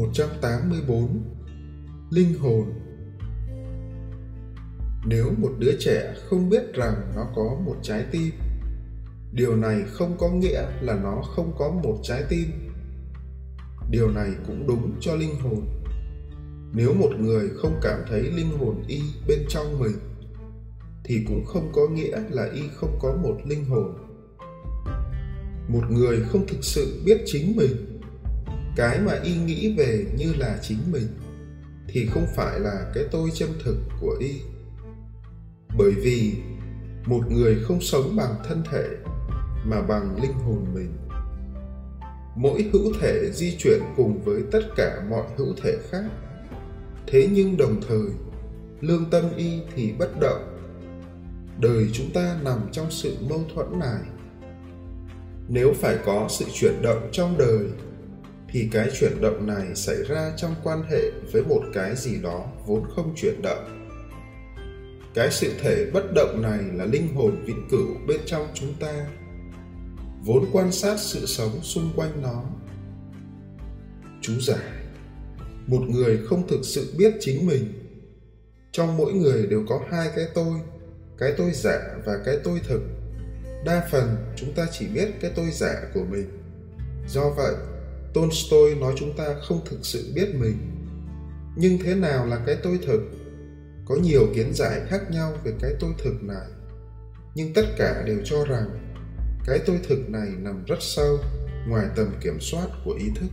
184 Linh hồn Nếu một đứa trẻ không biết rằng nó có một trái tim, điều này không có nghĩa là nó không có một trái tim. Điều này cũng đúng cho linh hồn. Nếu một người không cảm thấy linh hồn y bên trong mình, thì cũng không có nghĩa là y không có một linh hồn. Một người không thực sự biết chính mình cái mà y nghĩ về như là chính mình, thì không phải là cái tôi chân thực của y. Bởi vì một người không sống bằng thân thể mà bằng linh hồn mình. Mỗi hữu thể di chuyển cùng với tất cả mọi hữu thể khác. Thế nhưng đồng thời, lương tâm y thì bất động. Đời chúng ta nằm trong sự mâu thuẫn này. Nếu phải có sự chuyển động trong đời thì cái chuyển động này xảy ra trong quan hệ với một cái gì đó vốn không chuyển động. Cái sự thể bất động này là linh hồn vĩnh cửu bên trong chúng ta, vốn quan sát sự sống xung quanh nó. Chú giải một người không thực sự biết chính mình, trong mỗi người đều có hai cái tôi cái tôi giả và cái tôi thực. Đa phần chúng ta chỉ biết cái tôi giả của mình. Do vậy Tolstoy nói chúng ta không thực sự biết mình. Nhưng thế nào là cái tôi thực? Có nhiều kiến giải khác nhau về cái tôi thực này. Nhưng tất cả đều cho rằng cái tôi thực này nằm rất sâu, ngoài tầm kiểm soát của ý thức.